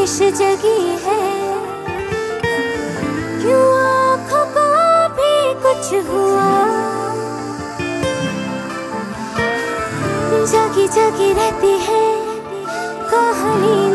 ख्वाहिश जगी है। क्यों आँखों को भी कुछ हुआ? जगी जगी रहती है कहानी।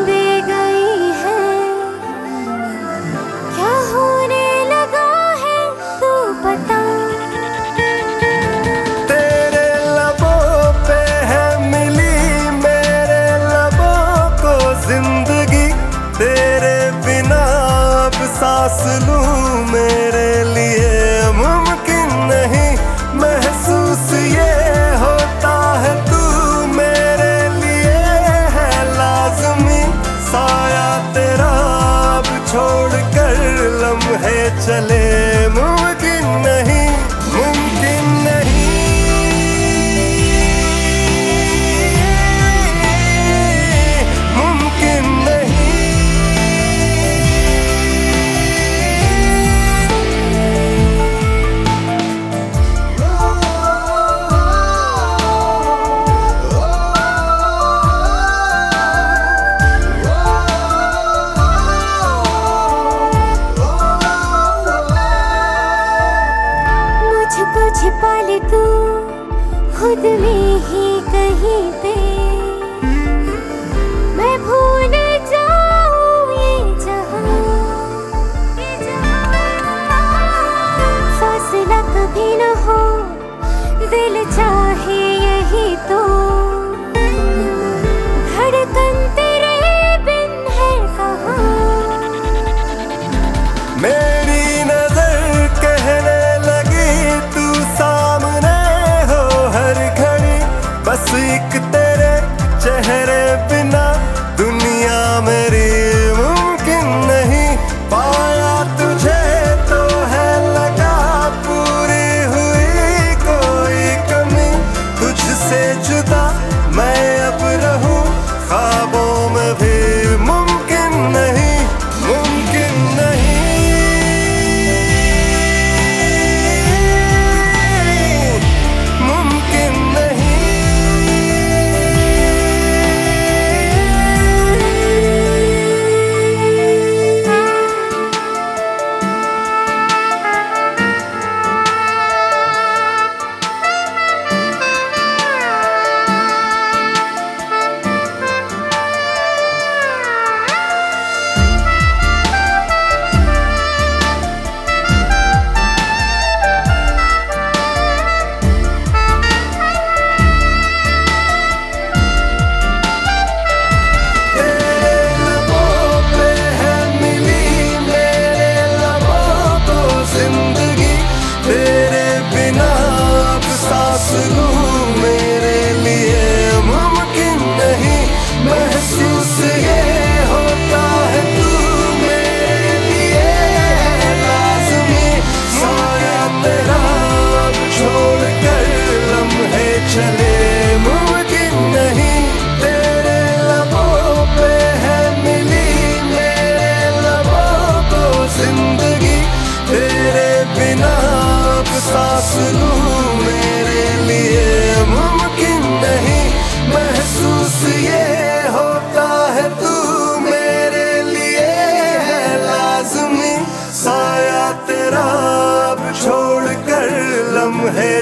सांस मेरे लिए मुमकिन नहीं। महसूस ये होता है तू मेरे लिए है लाजमी। साया तेरा अब छोड़ कर लम्हे चले।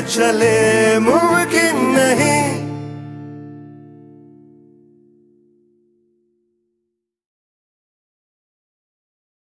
चले मुमकिन